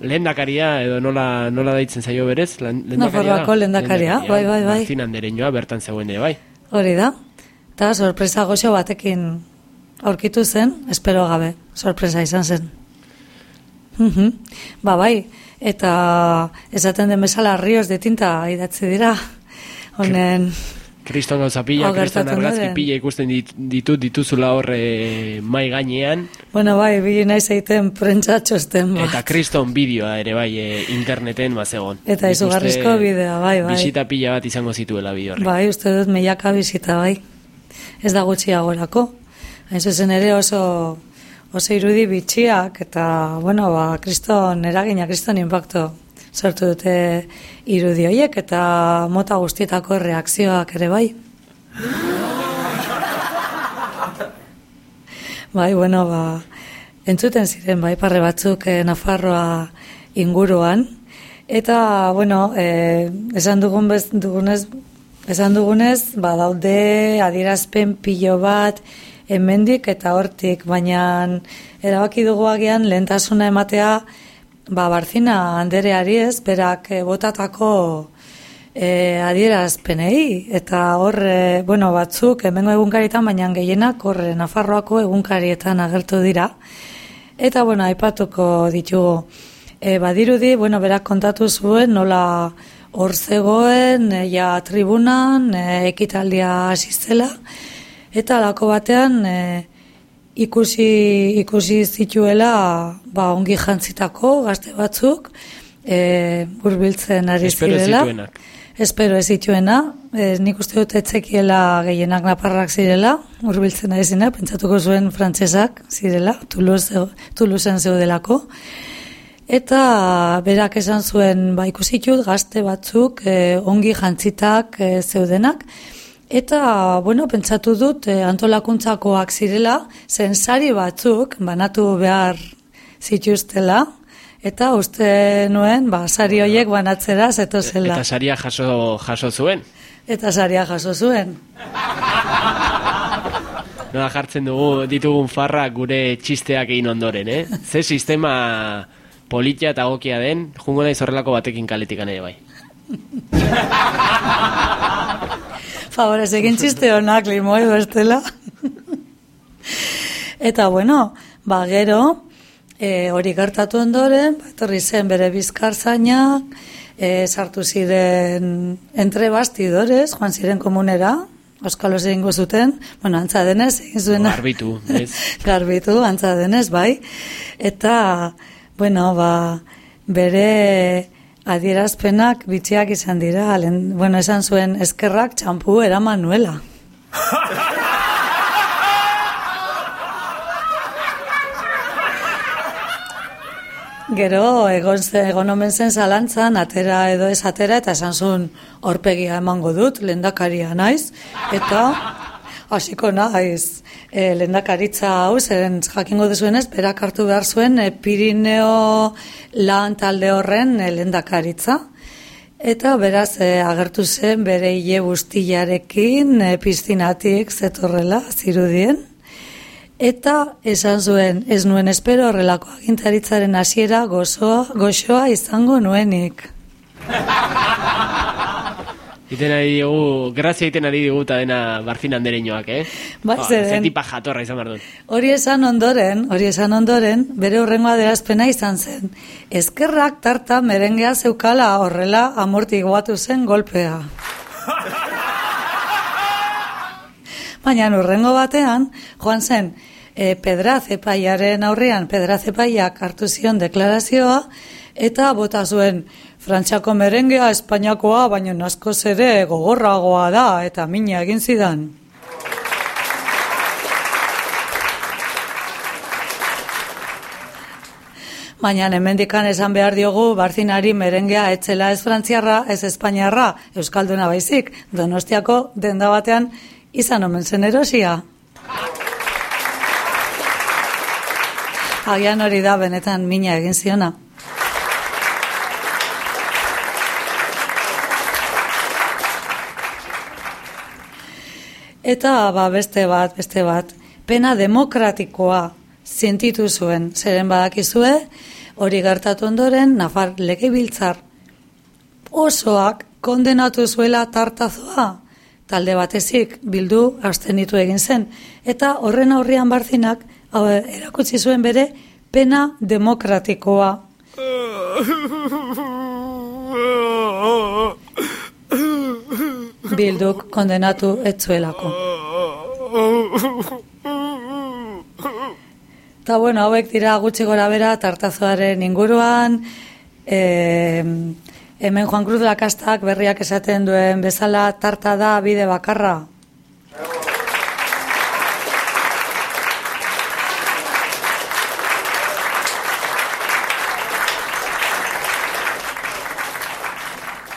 lehendakaria, edo nola, nola daitzen zaio berez? Da? Nafarroako lehendakaria, bai, bai, bai. Martin Andereñoa bertan zegoen bai. Hori da. Eta sorpresa goxo batekin aurkitu zen, espero gabe, sorpresa izan zen. Mhm. Ba bai, eta esaten den bezala rios de tinta idatzi dira. Honen, Kriston gauza pila, Hau kriston argazki pila ikusten dit, ditut dituzula horre mai gainean, bueno bai, bili naiz egiten prentsa txosten bat. eta kriston bideoa ere bai e, interneten bazegon. Eta izugarrizko bideoa, bai, bai. Bisita pila bat izango zituela bideo horrek. Bai, uste dut milaka bizita, bai. Ez da gutxiagorako. Hain zuzen ere oso oso irudi bitxiak eta, bueno, ba, kriston eragina, kriston impacto sortu dute irudi horiek eta mota guztietako reakzioak ere bai. Bai, bueno, ba, entzuten ziren, bai, parre batzuk eh, Nafarroa inguruan, eta, bueno, eh, esan dugun bez, dugunez, esan dugunez, ba, daude adierazpen pilo bat hemendik eta hortik, baina erabaki dugu agian lehentasuna ematea, ba, Barzina Andereari ez, berak eh, botatako e, adierazpenei, eta hor, e, bueno, batzuk, hemengo egunkarietan, baina gehienak hor Nafarroako egunkarietan agertu dira. Eta, bueno, aipatuko ditugu. E, badirudi, bueno, berak kontatu zuen, nola hor zegoen, e, ja tribunan, e, ekitaldia hasi zela, eta lako batean, e, ikusi, ikusi zituela, ba, ongi jantzitako gazte batzuk, e, hurbiltzen ari Espero ez zirela. zituenak. Espero ez zituena, e, nik uste dut etzekiela gehienak naparrak zirela, hurbiltzen ari zina, pentsatuko zuen frantsesak zirela, Toulouseen zeudelako. Eta berak esan zuen ba ikusitut gazte batzuk e, ongi jantzitak e, zeudenak, Eta, bueno, pentsatu dut eh, antolakuntzakoak zirela, zensari batzuk banatu behar zituztela, eta uste nuen, ba, sari horiek banatzera zetozela. Eta saria jaso, jaso zuen. Eta saria jaso zuen. Nola jartzen dugu ditugun farra gure txisteak egin ondoren, eh? Ze sistema politia eta gokia den, jungo naiz horrelako batekin kaletikan ere bai. Favorez egin txiste honak limoi bestela. Eta bueno, ba gero, e, hori gertatu ondoren, ba, etorri zen bere bizkar zainak, e, sartu ziren entre bastidores, joan ziren komunera, Euskalos egingo zuten, bueno, antza denez, egin zuena. Garbitu, ez? Garbitu, antza denez, bai. Eta, bueno, ba, bere adierazpenak bitxiak izan dira, lehen, bueno, esan zuen eskerrak txampu eraman nuela. Gero, egon, egon omen zen zalantzan, atera edo ez atera, eta esan zuen horpegia emango dut, lendakaria naiz, eta hasiko naiz e, lendakaritza hau, zeren jakingo duzuenez, berak hartu behar zuen e, Pirineo lan talde horren e, lendakaritza. Eta beraz e, agertu zen bere hile guztiarekin e, piztinatik zetorrela zirudien. Eta esan zuen, ez nuen espero horrelako agintaritzaren hasiera gozoa, goxoa izango nuenik. Iten ari digu, grazia iten ari digu eta dena barfin andereñoak, eh? Bai, Ba, zeren. ze tipa jatorra izan behar. Hori esan ondoren, hori esan ondoren, bere horrengo adierazpena izan zen. Ezkerrak tarta merengea zeukala horrela amortiguatu zen golpea. Baina urrengo batean, joan zen, e, Pedraz epaiaren aurrean, Pedraz epaiak hartu zion deklarazioa, eta bota zuen, Frantxako merengea Espainiakoa, baina askoz ere gogorragoa da, eta mina egin zidan. Baina hemendikan esan behar diogu barzinari merengea etzela ez frantziarra, ez espainiarra, euskalduna baizik, donostiako denda batean izan omen zen erosia. Agian hori da benetan mina egin ziona. Eta ba, beste bat, beste bat, pena demokratikoa sentitu zuen, zeren badakizue, hori gertatu ondoren, Nafar legebiltzar osoak kondenatu zuela tartazoa, talde batezik bildu abstenitu egin zen, eta horren aurrian barzinak hau, erakutsi zuen bere pena demokratikoa. Bilduk kondenatu etzuelako. Eta bueno, hauek dira gutxi gora bera tartazoaren inguruan, e, hemen Juan Cruz Lakastak berriak esaten duen bezala tarta da bide bakarra.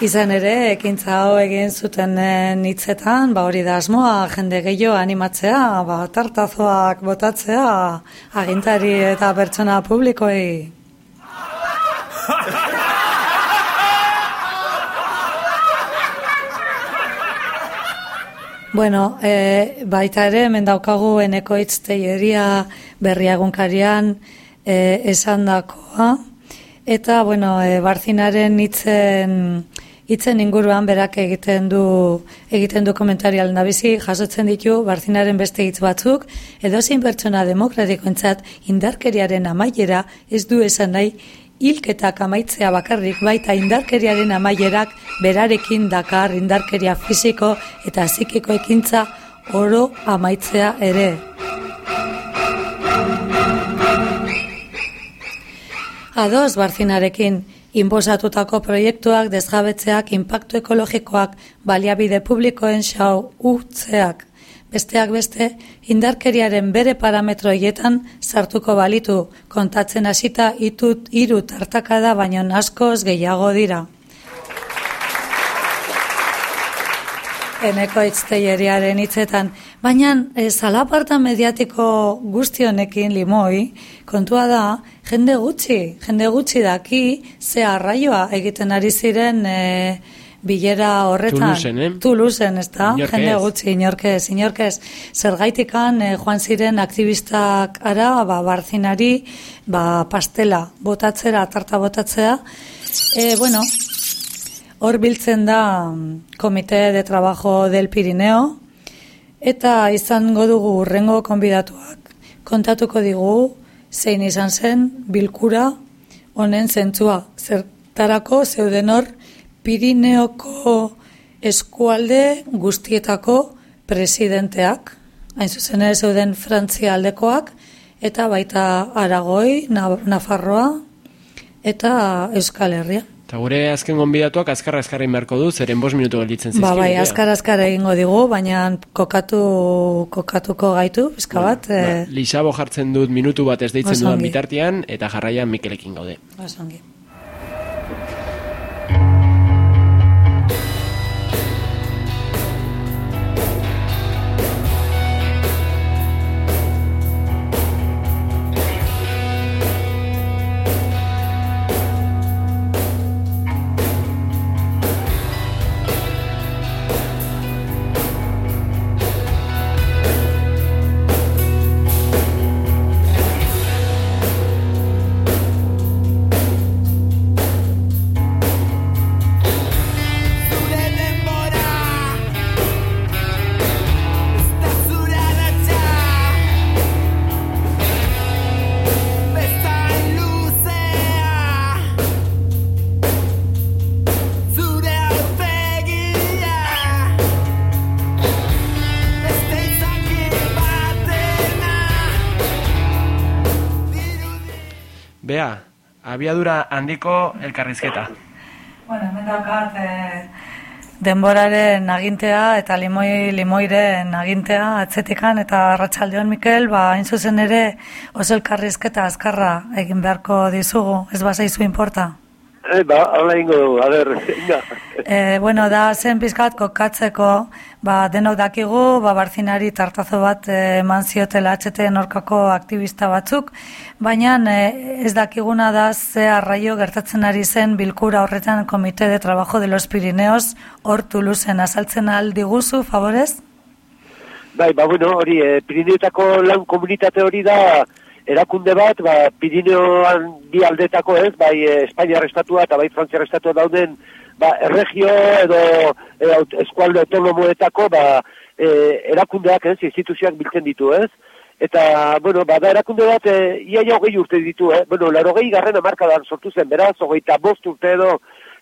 Izan ere, ekintza hau egin zuten hitzetan, ba hori da asmoa, jende gehiago animatzea, ba tartazoak botatzea, agintari eta pertsona publikoei. Bueno, e, baita ere, hemen daukagu eneko teieria berria egunkarian e, esan dakoa. Eta, bueno, e, barzinaren hitzen hitzen inguruan berak egiten du egiten du komentarial nabizi jasotzen ditu barzinaren beste hitz batzuk edozein pertsona demokratikoentzat indarkeriaren amaiera ez du esan nahi hilketak amaitzea bakarrik baita indarkeriaren amaierak berarekin dakar indarkeria fisiko eta psikiko ekintza oro amaitzea ere. Ados barzinarekin, inposatutako proiektuak, desjabetzeak, inpaktu ekologikoak, baliabide publikoen xau utzeak. Besteak beste, indarkeriaren bere parametroietan sartuko balitu, kontatzen hasita itut hiru tartakada baino askoz gehiago dira. Eneko itzteieriaren hitzetan, baina e, zalaparta mediatiko guzti honekin limoi, kontua da, jende gutxi, jende gutxi daki ze arraioa egiten ari ziren e, bilera horretan. Toulousen, eh? Toulousen, ez da? Inork Jende gutxi, inorkez, inorkez. Zergaitikan e, joan ziren aktivistak ara, ba, barzinari, ba, pastela botatzera, tarta botatzea. E, bueno, Hor biltzen da mm, Komite de Trabajo del Pirineo eta izango dugu urrengo konbidatuak. Kontatuko digu zein izan zen bilkura honen zentzua. Zertarako zeuden hor Pirineoko eskualde guztietako presidenteak, hain zuzen ere zeuden Frantzia aldekoak, eta baita Aragoi, Na- Nafarroa eta Euskal Herria. Eta gure azken gonbidatuak azkarra azkarra inberko du, zeren bost minutu gelditzen zizkigu. Ba, bai, azkar azkar egingo digu, baina kokatu kokatuko gaitu, pizka bat. Ba, eh, Lisabo jartzen dut minutu bat ez deitzen dudan bitartean, eta jarraian Mikelekin gaude. oso abiadura handiko elkarrizketa. Bueno, hemen daukat eh, denboraren agintea eta limoi limoiren agintea atzetikan eta arratsaldeon Mikel, ba hain zuzen ere oso elkarrizketa azkarra egin beharko dizugu, ez bazaizu inporta. Eh, ba, hala ingo dugu, a ber, venga. E, bueno, da zen pizkat kokatzeko, ba, denok dakigu, ba, barzinari tartazo bat eh, eman ziotela HTN orkako aktivista batzuk, baina eh, ez dakiguna da ze arraio gertatzen ari zen bilkura horretan Komite de Trabajo de los Pirineos hor Tuluzen azaltzen aldi guzu, favorez? Bai, ba, bueno, hori, e, Pirineotako lan komunitate hori da, erakunde bat, ba, Pirineoan bi aldetako ez, bai e, Espainiar estatua eta bai Frantziar estatua dauden, ba, erregio edo e, eskualde autonomoetako, ba, e, erakundeak ez, instituzioak biltzen ditu ez, eta, bueno, ba, da erakunde bat, e, iaia hogei urte ditu, eh? bueno, laro gehi garren amarkadan sortu zen, beraz, hogeita bost urte edo,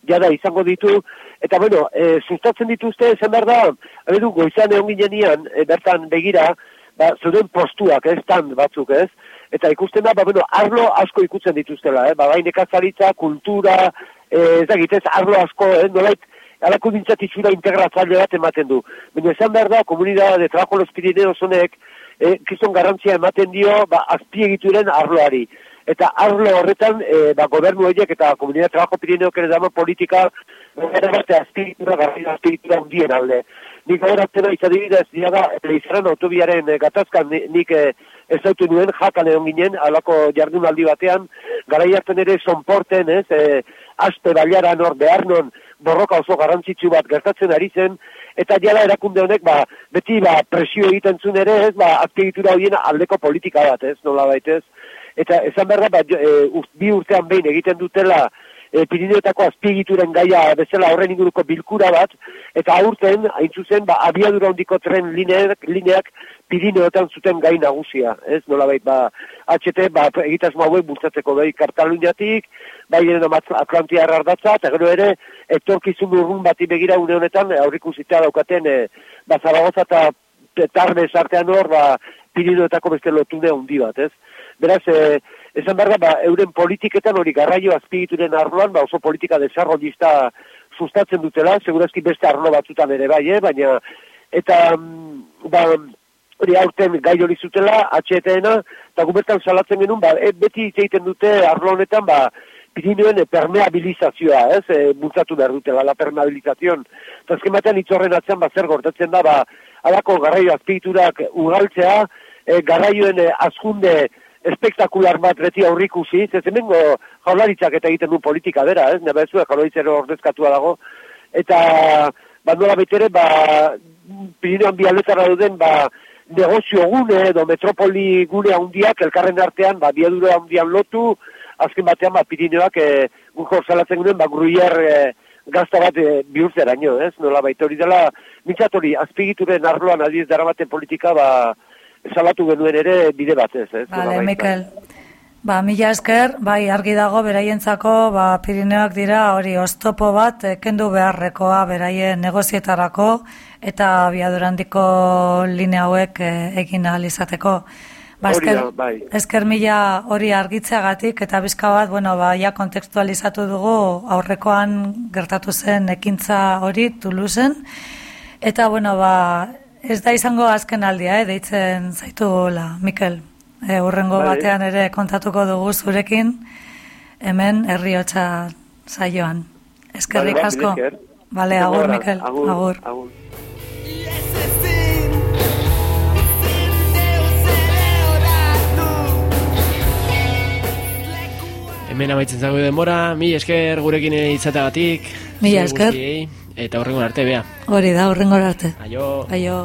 jada izango ditu, eta bueno, e, sustatzen dituzte, esan behar da, abedu, goizan egon ginean, e, bertan begira, ba, zeuden postuak, ez, tan batzuk, ez, eta ikusten da, ba, bueno, arlo asko ikutzen dituztela, eh? ba, nekazaritza, kultura, e, ez da ez arlo asko, eh? nolait, alako dintzat itxura integratzaile bat ematen du. Baina esan behar da, komunidad de trabajo los Pirineos honek, e, kiston garrantzia ematen dio, ba, azpiegituren arloari. Eta arlo horretan, e, ba, gobernu horiek eta komunidad trabajo Pirineok ere dama politika, gara bat azpiegitura, garrila azpiegitura hundien alde. Nik gaur atzera izadibidez, diaga, izaren autobiaren e, gatazkan ni- nik e, ez dautu nuen, jakan egon ginen, alako jardunaldi batean, garai hartan ere sonporten, ez, e, aspe baiaran hor behar borroka oso garrantzitsu bat gertatzen ari zen, eta jala erakunde honek, ba, beti ba, presio egiten zuen ere, ez, ba, azpiegitura horien aldeko politika bat, ez, nola baitez. Eta esan behar da, ba, e, bi urtean behin egiten dutela, e, Pirineotako azpiegituren gaia bezala horren inguruko bilkura bat, eta aurten, hain zuzen, ba, abiadura handiko tren lineak, lineak Pirineotan zuten gai nagusia, ez, nolabait, ba, HT, ba, egitasmo hauek bultzatzeko bai Kataluniatik, bai ere Atlantiar ardatza, eta gero ere, etorkizun urrun bati begira une honetan, aurrikusita daukaten, e, ba, Zaragoza eta Tarbes artean hor, ba, Pirineotako beste lotune handi bat, ez? Beraz, e, esan behar da, ba, euren politiketan hori garraio azpigituren arloan, ba, oso politika desarrollista sustatzen dutela, segurazki beste arlo batzutan ere bai, eh? baina, eta, mm, ba, hori aurten gai hori zutela, HTN-a, eta gubertan salatzen genuen, ba, e, beti egiten dute arlo honetan, ba, Pirinioen e, permeabilizazioa, ez, e, bultzatu behar dutela, la permeabilizazion. Eta azken batean hitz horren atzean, ba, zer gortatzen da, ba, alako garraio azpigiturak ugaltzea, e, garraioen azkunde espektakular bat reti aurrikusi, ez hemengo jaularitzak eta egiten du politika bera, ez, nebe ez jaularitzero ordezkatua dago, eta, ba, betere, ba, Pirineoan bi aldetara duden, ba, negozio gune edo metropoli gune handiak elkarren artean, ba, biadura handian lotu, azken batean, ba, Pirineoak e, guk salatzen ginen, ba, gruier e, gazta bat e, bihurtzeraino, ez, nola baita hori dela, mintzat hori, azpigituren arloan adiz daramaten politika, ba, salatu genuen ere bide batez, ez? Vale, nolabait, ba. Mikel. Ba, mila esker, bai, argi dago beraientzako, ba, Pirineoak dira hori oztopo bat, eh, kendu beharrekoa beraien negozietarako eta biadurandiko linea hauek eh, egin ahal izateko. Ba, Hori da, esker, bai. esker mila hori argitzeagatik eta bizka bat, bueno, ba, ja kontekstualizatu dugu aurrekoan gertatu zen ekintza hori Toulouseen. Eta, bueno, ba, ez da izango azken aldia, eh, deitzen zaitu la, Mikel. E, urrengo Bai. batean ere kontatuko dugu zurekin, hemen herriotza saioan. Eskerrik asko. Bale, agur, Gogora, Mikel. agur, agur. agur. Hemen amaitzen zago denbora, mi esker gurekin izateagatik. Zuei esker. guztiei, Eta horrengo arte, bea. Hori da, urrengo arte. Aio. Aio.